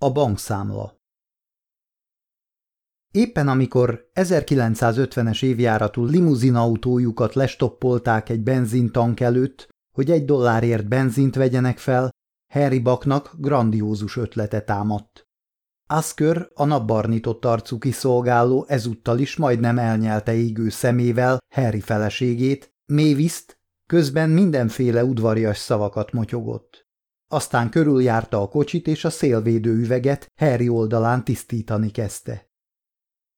A bankszámla Éppen amikor 1950-es évjáratú limuzinautójukat lestoppolták egy benzintank előtt, hogy egy dollárért benzint vegyenek fel, Harry Baknak grandiózus ötlete támadt. Asker, a napbarnított arcú kiszolgáló ezúttal is majdnem elnyelte égő szemével Harry feleségét, Mavis-t, közben mindenféle udvarias szavakat motyogott. Aztán körüljárta a kocsit, és a szélvédő üveget Harry oldalán tisztítani kezdte.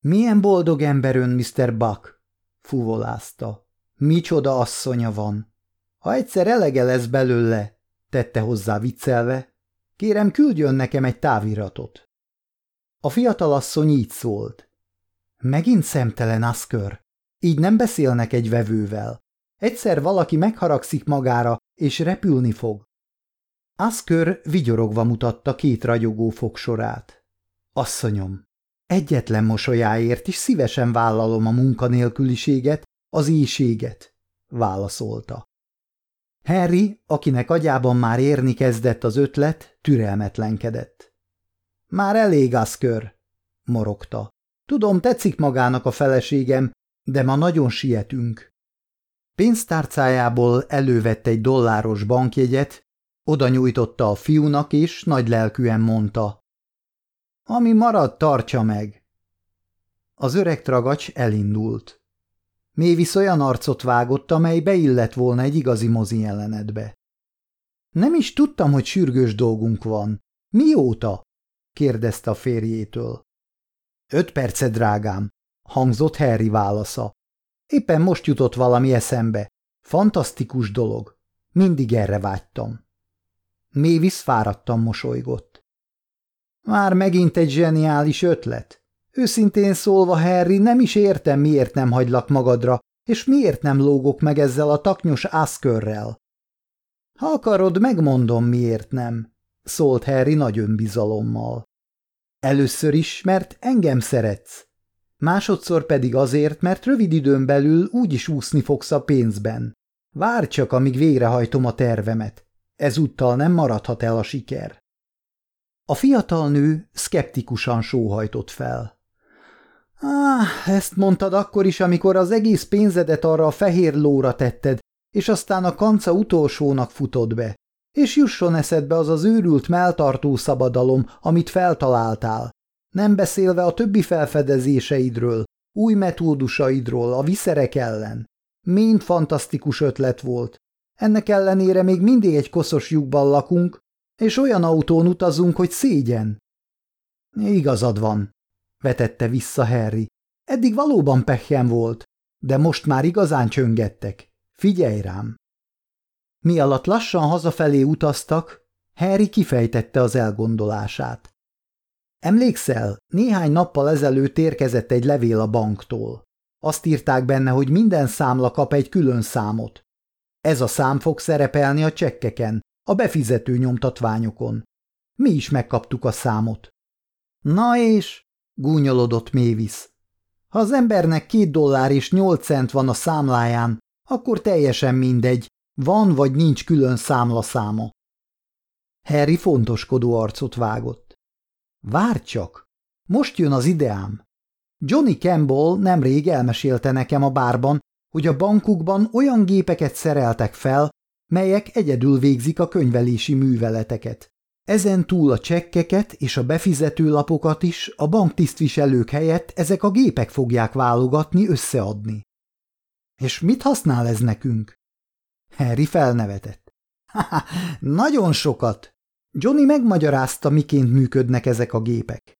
Milyen boldog ember ön, Mr. Buck? fuvolázta. Micsoda asszonya van. Ha egyszer elege lesz belőle, tette hozzá viccelve, kérem küldjön nekem egy táviratot. A fiatalasszony így szólt. Megint szemtelen aszkör. Így nem beszélnek egy vevővel. Egyszer valaki megharagszik magára, és repülni fog. Aszkör vigyorogva mutatta két ragyogó fogsorát. Asszonyom, egyetlen mosolyáért is szívesen vállalom a munkanélküliséget, az éjséget, válaszolta. Harry, akinek agyában már érni kezdett az ötlet, türelmetlenkedett. Már elég, Aszkör, morogta. Tudom, tetszik magának a feleségem, de ma nagyon sietünk. Pénztárcájából elővett egy dolláros bankjegyet, oda nyújtotta a fiúnak, és nagy lelkűen mondta. Ami marad, tartsa meg. Az öreg tragacs elindult. Mévisz olyan arcot vágott, amely beillett volna egy igazi mozi jelenetbe. Nem is tudtam, hogy sürgős dolgunk van. Mióta? kérdezte a férjétől. Öt perce, drágám, hangzott Harry válasza. Éppen most jutott valami eszembe. Fantasztikus dolog. Mindig erre vágytam. Mévis fáradtan mosolygott. Már megint egy zseniális ötlet. Őszintén szólva, Harry, nem is értem, miért nem hagylak magadra, és miért nem lógok meg ezzel a taknyos ászkörrel. Ha akarod, megmondom, miért nem, szólt Harry nagy önbizalommal. Először is, mert engem szeretsz. Másodszor pedig azért, mert rövid időn belül úgy is úszni fogsz a pénzben. Várj csak, amíg végrehajtom a tervemet. Ezúttal nem maradhat el a siker. A fiatal nő szkeptikusan sóhajtott fel. Ah, ezt mondtad akkor is, amikor az egész pénzedet arra a fehér lóra tetted, és aztán a kanca utolsónak futod be. És jusson eszedbe az az őrült melltartó szabadalom, amit feltaláltál. Nem beszélve a többi felfedezéseidről, új metódusaidról, a viszerek ellen. Mind fantasztikus ötlet volt. Ennek ellenére még mindig egy koszos lyukban lakunk, és olyan autón utazunk, hogy szégyen. Igazad van, vetette vissza Harry. Eddig valóban pehjem volt, de most már igazán csöngettek. Figyelj rám! Mi alatt lassan hazafelé utaztak, Harry kifejtette az elgondolását. Emlékszel, néhány nappal ezelőtt érkezett egy levél a banktól. Azt írták benne, hogy minden számla kap egy külön számot. Ez a szám fog szerepelni a csekkeken, a befizető nyomtatványokon. Mi is megkaptuk a számot. Na és? gúnyolodott Mévis. Ha az embernek két dollár és nyolc cent van a számláján, akkor teljesen mindegy, van vagy nincs külön számlaszáma. Harry fontoskodó arcot vágott. Várj csak! Most jön az ideám. Johnny Campbell nemrég elmesélte nekem a bárban, hogy a bankukban olyan gépeket szereltek fel, melyek egyedül végzik a könyvelési műveleteket. Ezen túl a csekkeket és a befizetőlapokat is a banktisztviselők helyett ezek a gépek fogják válogatni, összeadni. És mit használ ez nekünk? Harry felnevetett. Ha, nagyon sokat. Johnny megmagyarázta, miként működnek ezek a gépek.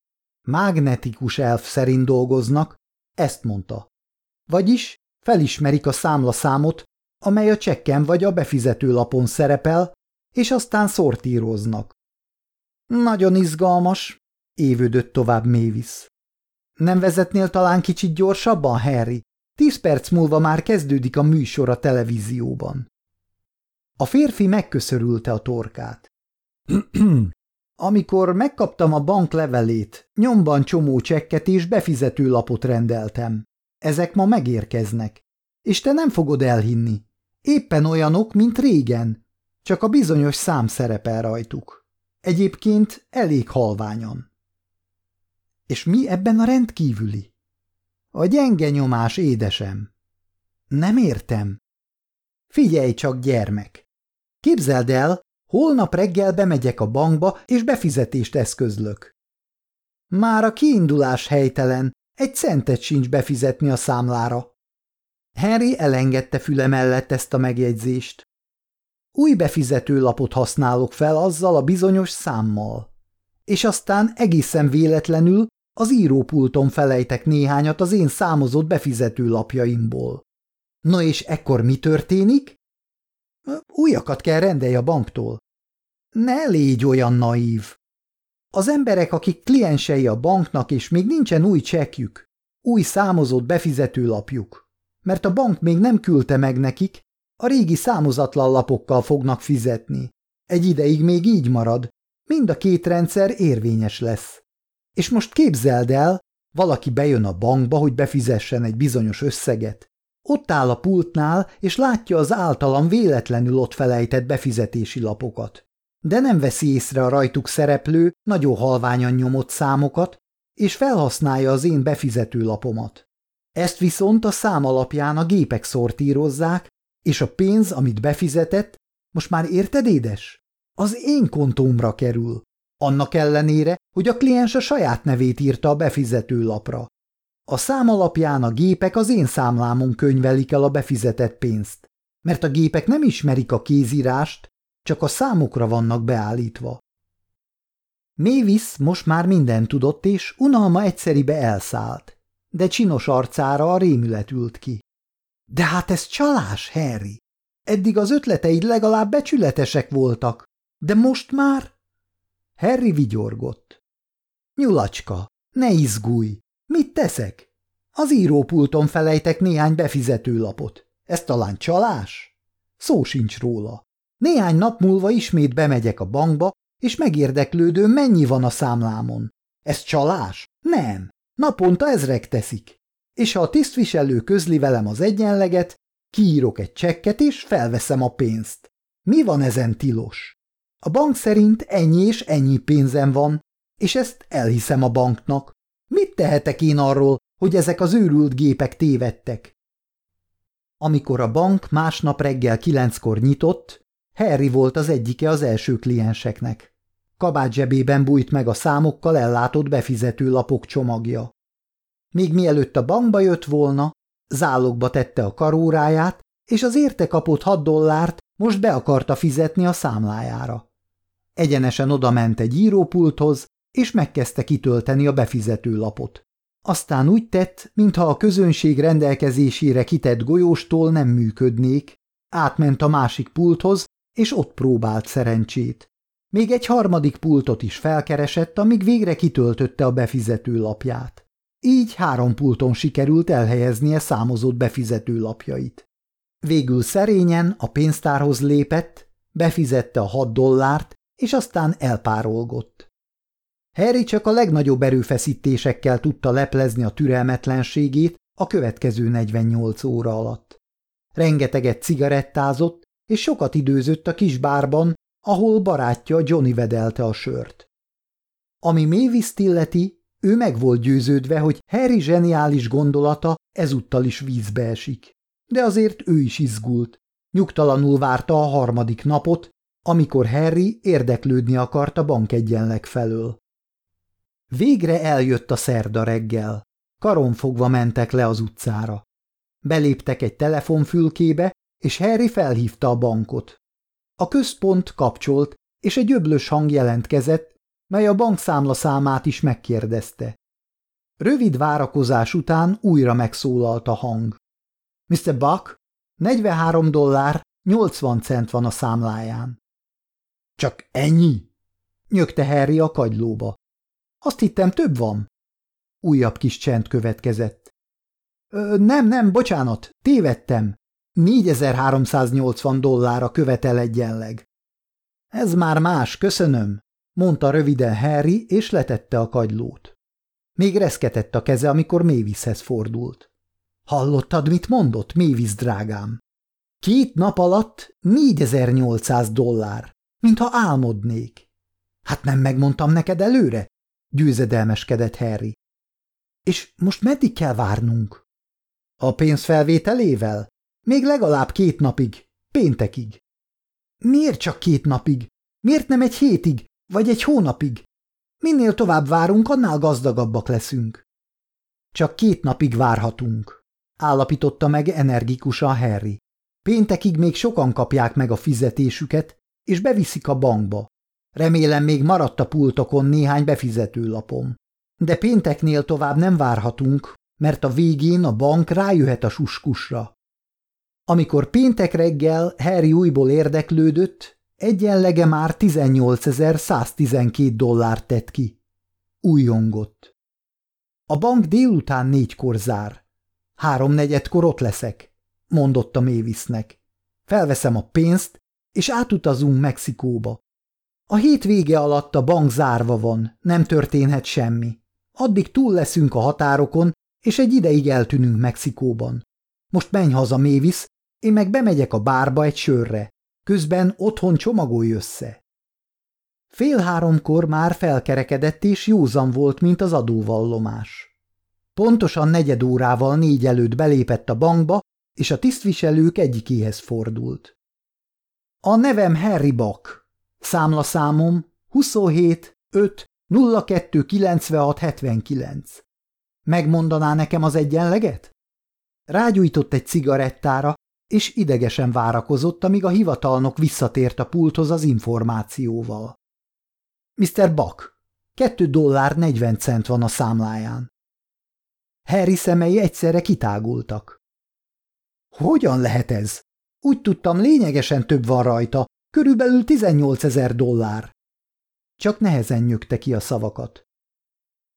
Mágnetikus elf szerint dolgoznak, ezt mondta. Vagyis felismerik a számlaszámot, amely a csekken vagy a befizetőlapon szerepel, és aztán szortíroznak. Nagyon izgalmas, évődött tovább Mévis. Nem vezetnél talán kicsit gyorsabban, Harry? Tíz perc múlva már kezdődik a műsor a televízióban. A férfi megköszörülte a torkát. Amikor megkaptam a bank levelét, nyomban csomó csekket és befizetőlapot rendeltem. Ezek ma megérkeznek. És te nem fogod elhinni. Éppen olyanok, mint régen, csak a bizonyos szám szerepel rajtuk. Egyébként elég halványan. És mi ebben a rendkívüli? A gyenge nyomás, édesem. Nem értem. Figyelj csak, gyermek! Képzeld el, holnap reggel bemegyek a bankba, és befizetést eszközlök. Már a kiindulás helytelen, egy centet sincs befizetni a számlára. Henry elengedte füle mellett ezt a megjegyzést. Új befizető lapot használok fel azzal a bizonyos számmal. És aztán egészen véletlenül az írópulton felejtek néhányat az én számozott befizető lapjaimból. Na és ekkor mi történik? Újakat kell rendelj a banktól. Ne légy olyan naív. Az emberek, akik kliensei a banknak, és még nincsen új csekjük, új számozott befizetőlapjuk, mert a bank még nem küldte meg nekik, a régi számozatlan lapokkal fognak fizetni. Egy ideig még így marad, mind a két rendszer érvényes lesz. És most képzeld el, valaki bejön a bankba, hogy befizessen egy bizonyos összeget. Ott áll a pultnál, és látja az általam véletlenül ott felejtett befizetési lapokat. De nem veszi észre a rajtuk szereplő, nagyon halványan nyomott számokat, és felhasználja az én befizető lapomat. Ezt viszont a szám alapján a gépek szortírozzák, és a pénz, amit befizetett, most már érted, édes? Az én kontómra kerül. Annak ellenére, hogy a kliens a saját nevét írta a befizető lapra. A szám alapján a gépek az én számlámon könyvelik el a befizetett pénzt, mert a gépek nem ismerik a kézírást, csak a számokra vannak beállítva. Mévis most már minden tudott, és unalma egyszeribe elszállt, de csinos arcára a rémület ült ki. De hát ez csalás, Harry! Eddig az ötleteid legalább becsületesek voltak, de most már... Harry vigyorgott. Nyulacska, ne izgulj! Mit teszek? Az írópulton felejtek néhány befizetőlapot. Ez talán csalás? Szó sincs róla. Néhány nap múlva ismét bemegyek a bankba, és megérdeklődő, mennyi van a számlámon. Ez csalás? Nem. Naponta ezrek teszik. És ha a tisztviselő közli velem az egyenleget, kiírok egy csekket, és felveszem a pénzt. Mi van ezen tilos? A bank szerint ennyi és ennyi pénzem van, és ezt elhiszem a banknak. Mit tehetek én arról, hogy ezek az őrült gépek tévedtek? Amikor a bank másnap reggel kilenckor nyitott, Harry volt az egyike az első klienseknek. Kabát zsebében bújt meg a számokkal ellátott befizető lapok csomagja. Még mielőtt a bankba jött volna, zálogba tette a karóráját, és az érte kapott hat dollárt most be akarta fizetni a számlájára. Egyenesen odament egy írópulthoz, és megkezdte kitölteni a befizető lapot. Aztán úgy tett, mintha a közönség rendelkezésére kitett golyóstól nem működnék, átment a másik pulthoz, és ott próbált szerencsét. Még egy harmadik pultot is felkeresett, amíg végre kitöltötte a befizető lapját. Így három pulton sikerült elhelyeznie számozott befizető lapjait. Végül szerényen a pénztárhoz lépett, befizette a hat dollárt, és aztán elpárolgott. Harry csak a legnagyobb erőfeszítésekkel tudta leplezni a türelmetlenségét a következő 48 óra alatt. Rengeteget cigarettázott, és sokat időzött a kis bárban, ahol barátja Johnny vedelte a sört. Ami mavis illeti, ő meg volt győződve, hogy Harry zseniális gondolata ezúttal is vízbe esik. De azért ő is izgult. Nyugtalanul várta a harmadik napot, amikor Harry érdeklődni akart a bankegyenleg felől. Végre eljött a szerda reggel. Karonfogva mentek le az utcára. Beléptek egy telefonfülkébe, és Harry felhívta a bankot. A központ kapcsolt, és egy öblös hang jelentkezett, mely a bankszámla számát is megkérdezte. Rövid várakozás után újra megszólalt a hang. Mr. Buck, 43 dollár 80 cent van a számláján. Csak ennyi? nyögte Harry a kagylóba. Azt hittem több van. Újabb kis csend következett. Ö, nem, nem, bocsánat, tévedtem. 4380 dollárra követel egyenleg. Ez már más, köszönöm, mondta röviden Harry, és letette a kagylót. Még reszketett a keze, amikor Mavishez fordult. Hallottad, mit mondott, Mavis drágám? Két nap alatt 4800 dollár, mintha álmodnék. Hát nem megmondtam neked előre? győzedelmeskedett Harry. És most meddig kell várnunk? A pénz felvételével? Még legalább két napig, péntekig. Miért csak két napig? Miért nem egy hétig, vagy egy hónapig? Minél tovább várunk, annál gazdagabbak leszünk. Csak két napig várhatunk, állapította meg energikusan Harry. Péntekig még sokan kapják meg a fizetésüket, és beviszik a bankba. Remélem még maradt a pultokon néhány befizetőlapom. De pénteknél tovább nem várhatunk, mert a végén a bank rájöhet a suskusra. Amikor péntek reggel Harry újból érdeklődött, egyenlege már 18.112 dollárt tett ki. Újongott. A bank délután négykor zár. Háromnegyedkor ott leszek, mondotta Mavisnek. Felveszem a pénzt, és átutazunk Mexikóba. A hét vége alatt a bank zárva van, nem történhet semmi. Addig túl leszünk a határokon, és egy ideig eltűnünk Mexikóban. Most menj haza, Mévisz, én meg bemegyek a bárba egy sörre. Közben otthon csomagolj össze. Fél háromkor már felkerekedett és józan volt, mint az adóvallomás. Pontosan negyed órával négy előtt belépett a bankba, és a tisztviselők egyikéhez fordult. A nevem Harry Buck. Számlaszámom 27 5 02 96 79. Megmondaná nekem az egyenleget? Rágyújtott egy cigarettára, és idegesen várakozott, amíg a hivatalnok visszatért a pulthoz az információval. Mr. Buck, kettő dollár negyven cent van a számláján. Harry szemei egyszerre kitágultak. Hogyan lehet ez? Úgy tudtam, lényegesen több van rajta, körülbelül 18 ezer dollár. Csak nehezen nyögte ki a szavakat.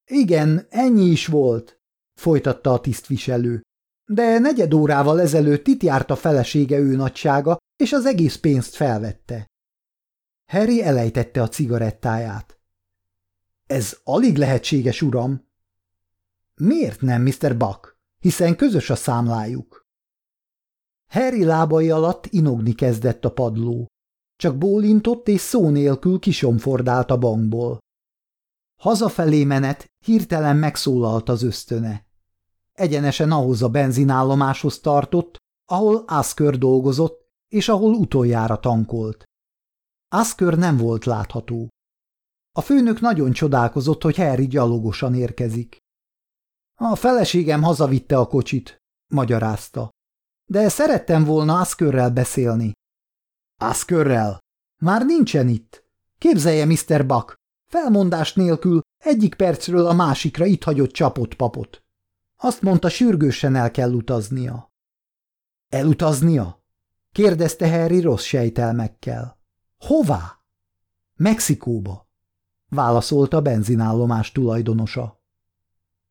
Igen, ennyi is volt, folytatta a tisztviselő. De negyed órával ezelőtt itt járt a felesége ő nagysága, és az egész pénzt felvette. Harry elejtette a cigarettáját. Ez alig lehetséges, uram. Miért nem, Mr. Buck? Hiszen közös a számlájuk. Harry lábai alatt inogni kezdett a padló. Csak bólintott és szó nélkül kisomfordált a bankból. Hazafelé menet hirtelen megszólalt az ösztöne. Egyenesen ahhoz a benzinállomáshoz tartott, ahol Asker dolgozott, és ahol utoljára tankolt. Asker nem volt látható. A főnök nagyon csodálkozott, hogy Harry gyalogosan érkezik. A feleségem hazavitte a kocsit, magyarázta. De szerettem volna Askerrel beszélni. Askerrel? Már nincsen itt. Képzelje, Mr. Buck, felmondás nélkül egyik percről a másikra itt hagyott csapott papot. Azt mondta, sürgősen el kell utaznia. Elutaznia? kérdezte Harry rossz sejtelmekkel. Hová? Mexikóba, válaszolta a benzinállomás tulajdonosa.